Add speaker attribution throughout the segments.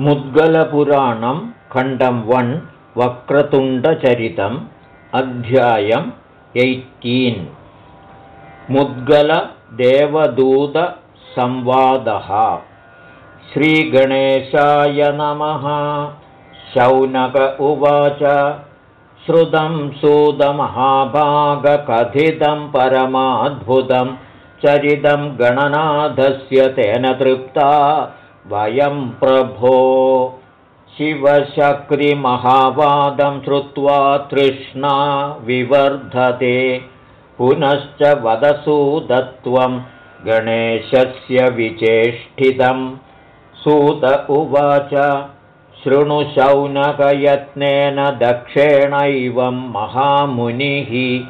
Speaker 1: मुद्गलपुराणं खण्डं one वक्रतुण्डचरितम् अध्यायम् eighteen. मुद्गलदेवदूतसंवादः। श्रीगणेशाय नमः। शौनक उवाच। श्रुतं सुदमहाभागकथितं परमाद्भुतं चरितं गणनाथस्य तेन तृप्ता वयं प्रभो शिवशक्तिमहावादं श्रुत्वा तृष्णा विवर्धते। पुनश्च वदसूदत्वं गणेशस्य विचेष्टितं। सूत उवाच शृणुशौनकयत्नेन दक्षेणैवं महामुनिः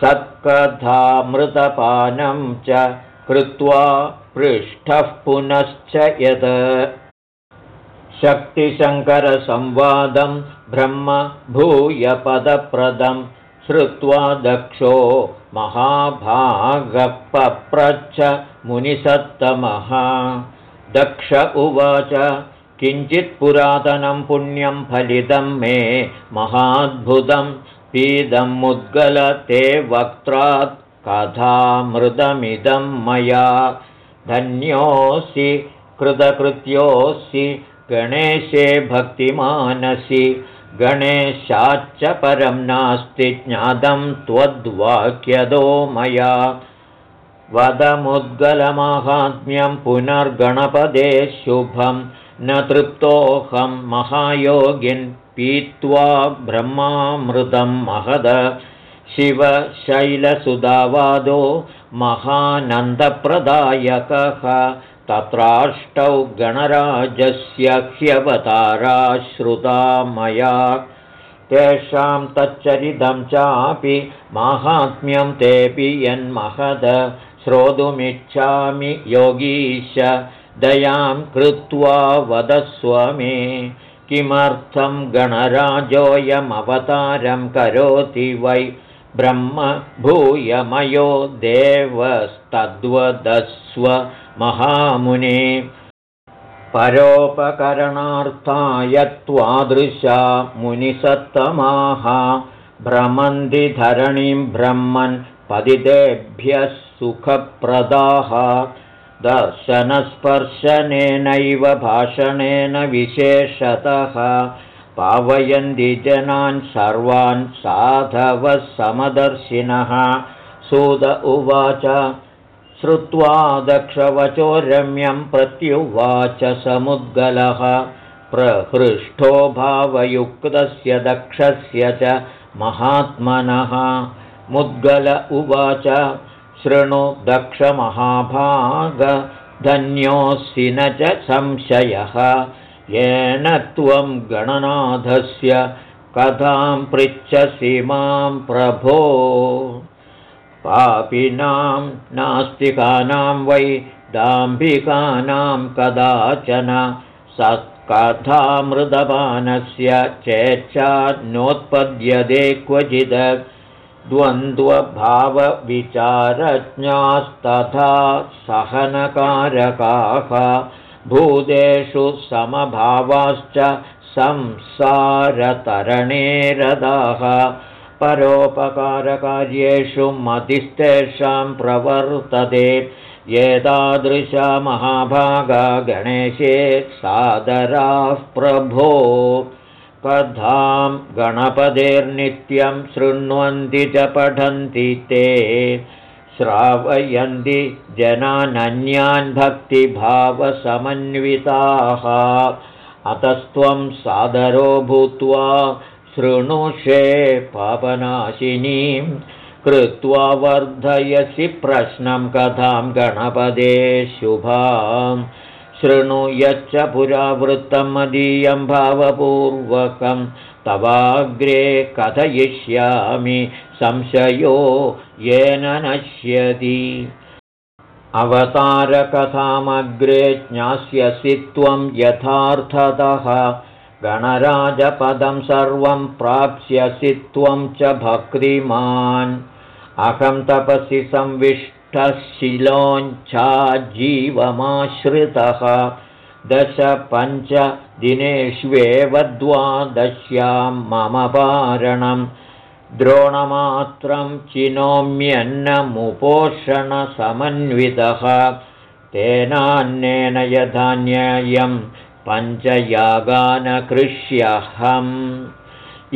Speaker 1: सत्कथामृतपानं च कृत्वा पृष्ठः पुनश्च यत् शक्तिशङ्करसंवादं ब्रह्मभूयपदप्रदं श्रुत्वा दक्षो महाभागपप्रच्छ मुनिसत्तमः। दक्ष उवाच किञ्चित्पुरातनं पुण्यं फलितं मे महाद्भुतं पीदं मुद्गलते वक्त्रात् कथामृतमिदं मया धन्योऽसि कृतकृत्योऽसि गणेशे भक्तिमानसि। गणेशाच्च परं नास्ति ज्ञातं त्वद्वाक्यदो मया। वदमुद्गलमाहात्म्यं पुनर्गणपदे शुभं न तृप्तोऽहं महायोगिन् पीत्वा ब्रह्मामृतं महद। शिवशैलसुधावादो महानन्दप्रदायकः तत्राष्टौ गणराजस्य ह्यवताराश्रुता मया। तेषां तच्चरितं चापि माहात्म्यं तेऽपि यन्महद। श्रोतुमिच्छामि योगीश दयां कृत्वा वदस्व मे किमर्थं गणराजोऽयमवतारं करोति वै ब्रह्म भूयमयो देवस्तद्वदस्व महामुने। परोपकरणार्थाय त्वादृशा मुनिसत्तमाः भ्रमन्दिधरणीं ब्रह्मन् पतितेभ्यः सुखप्रदाः। दर्शनस्पर्शनेनैव भाषणेन विशेषतः पावयन्ति जनान् सर्वान् साधवः समदर्शिनः सुद उवाच श्रुत्वा दक्षवचो रम्यं प्रत्युवाच समुद्गलः। प्रहृष्टो भावयुक्तस्य दक्षस्य च महात्मनः। मुद्गल उवाच शृणु दक्षमहाभागधन्योऽसि न च संशयः येन त्वं गणनाथस्य कथां पृच्छसि मां प्रभो। पापिनां नास्तिकानां वै दाम्भिकानां कदाचन सत्कथामृदपानस्य चेच्छान्नोत्पद्यते क्वचिद् द्वन्द्वभावविचारज्ञास्तथा सहनकारकाः भूतेषु समभावाश्च संसारतरणे रदाः परोपकारकार्येषु मतिस्तेषां प्रवर्तते। एतादृशा महाभागा गणेशे सादराः प्रभो। कथां गणपतेर्नित्यं शृण्वन्ति च पठन्ति ते श्रावयन्ति जनानन्यान् भक्तिभावसमन्विताः। अतस्त्वं सादरो भूत्वा शृणुषे पापनाशिनीं कृत्वा वर्धयसि प्रश्नं कथां गणपदे शुभां। शृणु यच्च पुरावृत्तं मदीयं भावपूर्वकं तवाग्रे कथयिष्यामि संशयो येन नश्यति। अवतारकथामग्रे ज्ञास्यसि त्वं यथार्थतः। गणराजपदं सर्वं प्राप्स्यसि त्वं च भक्तिमान्। अहं तपसि संविष्टशिलोञ्छाजीवमाश्रितः दश पञ्च दिनेष्वेव द्वादश्यां मम पारणं द्रोणमात्रं चिनोम्यन्नमुपोषणसमन्वितः। तेनान्नेन यथान्याय्यं पञ्चयागानकृष्यहम्।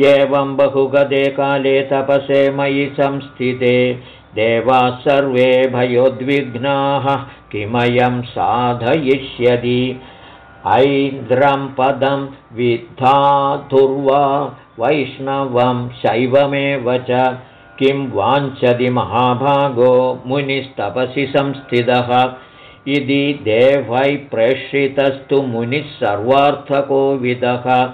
Speaker 1: एवं बहुगते काले तपसे मयि संस्थिते। देवाः सर्वे भयोद्विघ्नाः किमयं साधयिष्यति ऐन्द्रं पदं विद्धातुर्वा वैष्णवं शैवमेव च। किं वाञ्छति महाभागो मुनिस्तपसि संस्थितः। इति देवै प्रेषितस्तु मुनिः सर्वार्थकोविदः।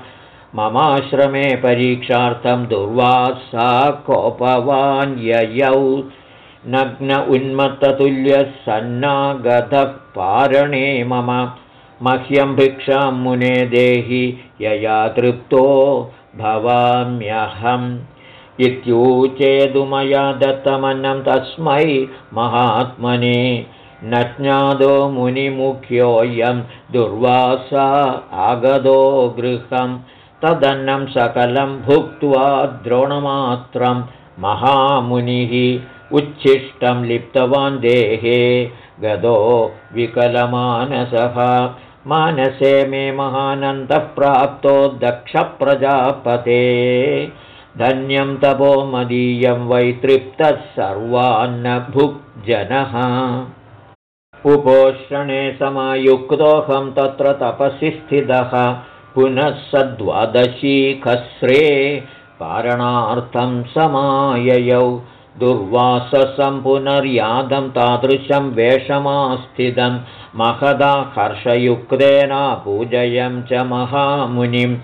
Speaker 1: ममाश्रमे परीक्षार्थं दुर्वासा कोपवान् ययौ। नग्न पारणे मम मह्यं भिक्षां मुने देहि यया तृप्तो भवाम्यहम्। इत्यूचेदुमया दत्तमन्नं तस्मै महात्मने। न ज्ञादो मुनिमुख्योऽयं दुर्वासा आगदो गृहं तदन्नं सकलं भुक्त्वा द्रोणमात्रं महामुनिः उच्छिष्टं लिप्तवान् देहे। गदो विकलमानसः मानसे मे महानन्दः प्राप्तो दक्षप्रजापते। धन्यं तपो मदीयं वै तृप्तः भुक्जनः उपोषणे समायुक्तोऽहं तत्र तपसि स्थितः। पुनः सद्वादशी खस्रे पारणार्थं समाययौ दुर्वाससं पुनर्यादं तादृशं वेषमास्थितं। महदा हर्षयुक्तेन पूजयं च महामुनिं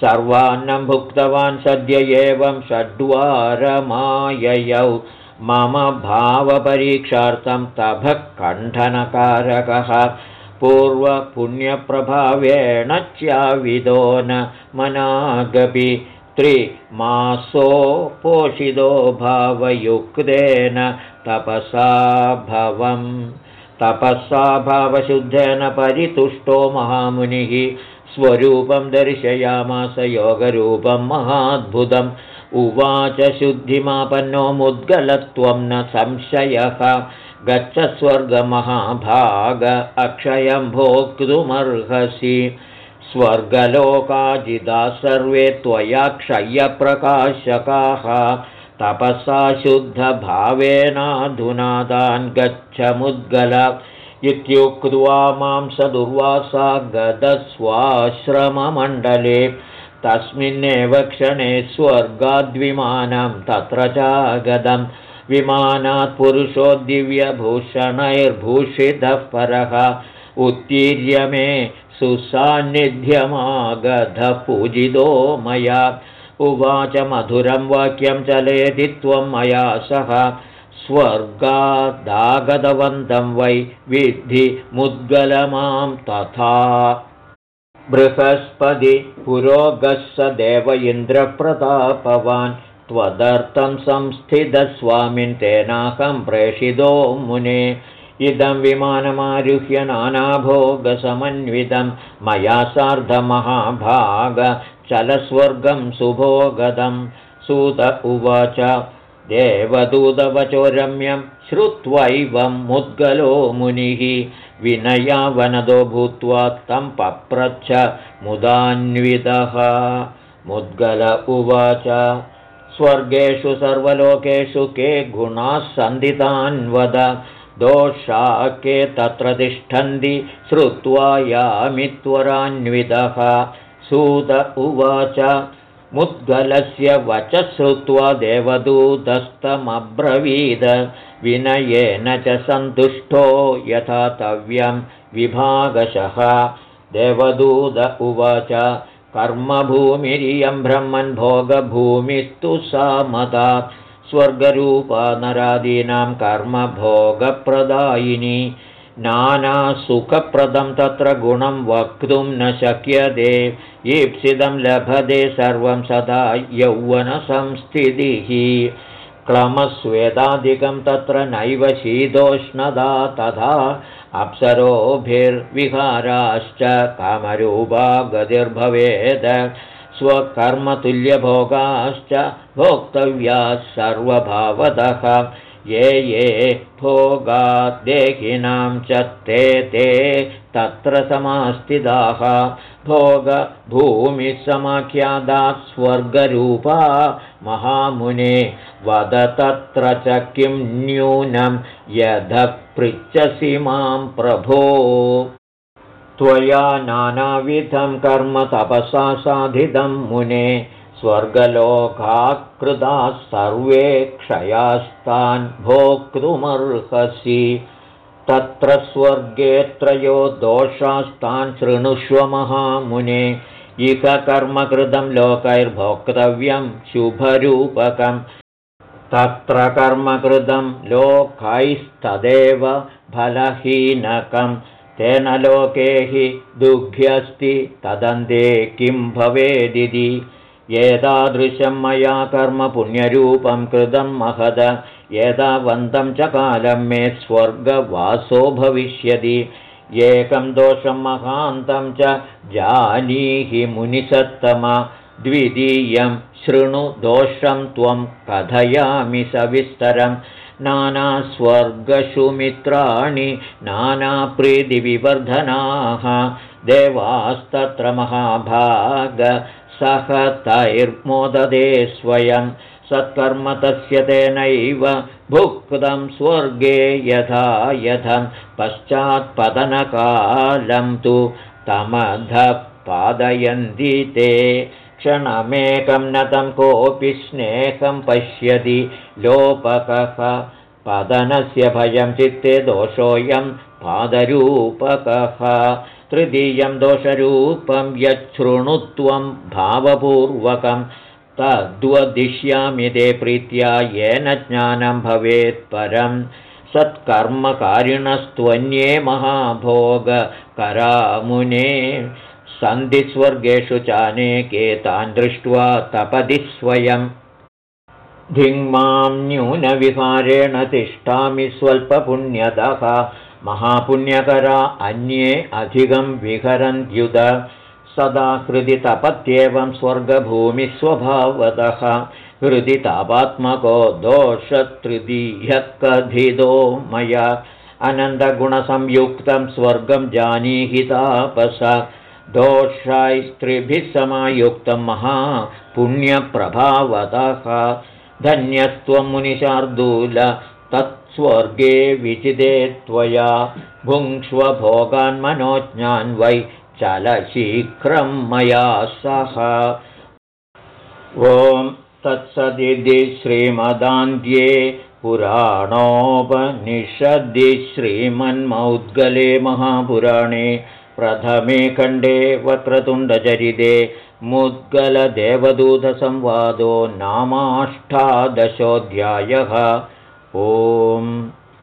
Speaker 1: सर्वान्नं भुक्तवान् सद्य एवं षड्वारमाययौ। मम भावपरीक्षार्थं तभः कण्ठनकारकः। पूर्वपुण्यप्रभावेण च्याविदो न मनागपि त्रिमासो पोषितो भावयुक्तेन तपसा भवम्। तपसा भावशुद्धेन परितुष्टो महामुनिः। स्वरूपं दर्शयामास योगरूपं महाद्भुतम्। उवाच शुद्धिमापन्नो मुद्गलत्वं न संशयः। गच्छ स्वर्गमहाभाग अक्षयं भोक्तुमर्हसि स्वर्गलोकाजिदा सर्वे त्वया क्षय्यप्रकाशकाः तपसा शुद्धभावेनाधुना तान् गच्छमुद्गल इत्युक्त्वा मां स दुर्वासा गदस्वाश्रममण्डले। तस्मिन्नेव क्षणे स्वर्गाद्विमानं तत्र चागदं विमानात् पुरुषो दिव्यभूषणैर्भूषितः परः। उत्तीर्य मे सुसान्निध्यमागधपूजितो मया। उवाच मधुरं वाक्यं चलेति त्वं मया सह। स्वर्गादागतवन्तं वै विद्धि मुद्गलमां तथा। बृहस्पति पुरोगः स देव इन्द्रप्रतापवान्। त्वदर्थं संस्थितस्वामिन् तेनाहं प्रेषितो मुने इदं विमानमारुह्य नानाभोगसमन्वितं मया सार्धमहाभागचलस्वर्गं सुभोगदं। सूत उवाच देवदूतवचो रम्यं श्रुत्वैवं मुद्गलो मुनिः। विनयावनदो भूत्वा तं पप्रच्छ मुदान्वितः। मुद्गल उवाच स्वर्गेषु सर्वलोकेषु के गुणाः सन्दितान्वद दोषा के तत्र तिष्ठन्ति श्रुत्वा यामित्वरान्वितः सूत उवाच मुद्गलस्य वच श्रुत्वा देवदूतस्तमब्रवीद। विनयेन च सन्तुष्टो यथा तव्यं विभागशः। देवदूत उवाच कर्मभूमिरियं ब्रह्मन् भोगभूमिस्तु सा मता स्वर्गरूपा नरादीनां कर्मभोगप्रदायिनी नानासुखप्रदं तत्र गुणं वक्तुं न शक्यते ईप्सितं लभते सर्वं सदा यौवनसंस्थितिः। क्लमस्वेदादिकं तत्र नैव शीतोष्णदा तथा अप्सरोभिर्विहाराश्च कामरूपा गतिर्भवेत् स्वकर्मतुल्यभोगाश्च भोक्तव्याः सर्वभावतः ये ये भोगाद्देहिनां च ते ते तत्र समास्थिताः। भोगभूमिसमाख्यादात् स्वर्गरूपा महामुने वद तत्र च किं न्यूनं यद पृच्छसि मां प्रभो त्वया नानाविधं कर्म तपसा साधितं मुने स्वर्गलोकाकृताः सर्वे क्षयास्तान् भोक्तुमर्हसि। तत्र स्वर्गे त्रयो दोषास्तान् शृणुष्व महामुने। इह कर्मकृतं लोकैर्भोक्तव्यं शुभरूपकम्। तत्र कर्मकृतं लोकैस्तदेव फलहीनकं तेन लोके हि दुःख्यस्ति तदन्ते किं भवेदिति? एतादृशं मया कर्म पुण्यरूपं कृतं महद एतावन्तं च कालं मे स्वर्गवासो भविष्यति। एकं दोषं महान्तं च जानीहि मुनिसत्तम द्वितीयं शृणु दोषं त्वं कथयामि सविस्तरं नानास्वर्गषु मित्राणि नानाप्रीतिविवर्धनाः देवास्तत्र महाभाग सह तैर्मोददे स्वयं सत्कर्म तस्य तेनैव भुक्तं स्वर्गे यथा यथं पश्चात्पतनकालं तु तमधः पादयन्ति ते क्षणमेकं न तं कोऽपि स्नेहं पश्यति लोपकः। पतनस्य भयं चित्ते दोषोऽयं पादरूपकः। तृतीयं दोषरूपं यच्छृणुत्वं भावपूर्वकं। तद्वदिष्यामि ते प्रीत्या येन ज्ञानं भवेत् परं। सत्कर्मकारिणस्त्वन्ये महाभोगकरामुने सन्धिस्वर्गेषु चानेके तान् दृष्ट्वा तपदि स्वयम् धिङ्मां न्यूनविहारेण तिष्ठामि स्वल्पपुण्यतः महापुण्यकरा अन्ये अधिकं विहरन्त्युत सदा हृदितपत्येवं स्वर्गभूमिस्वभावतः हृदितापात्मको दोषतृतीह्यकथितो मया। अनन्दगुणसंयुक्तं स्वर्गं जानीहि तापस दोषैस्त्रिभिः समायुक्तं महापुण्यप्रभावतः। धन्यस्त्वं मुनिशार्दूल तत्स्वर्गे विचिदे त्वया। भुङ्क्ष्व भोगान्मनोज्ञान् वै चलशीघ्रं मया सह। ॐ तत्सदिति श्रीमदान्ध्ये पुराणोपनिषदि श्रीमन्मौद्गले महापुराणे प्रथमे खण्डे वक्रतुण्डचरिते मुद्गलदेवदूतसंवादो नामाष्टादशोऽध्यायः। ओम्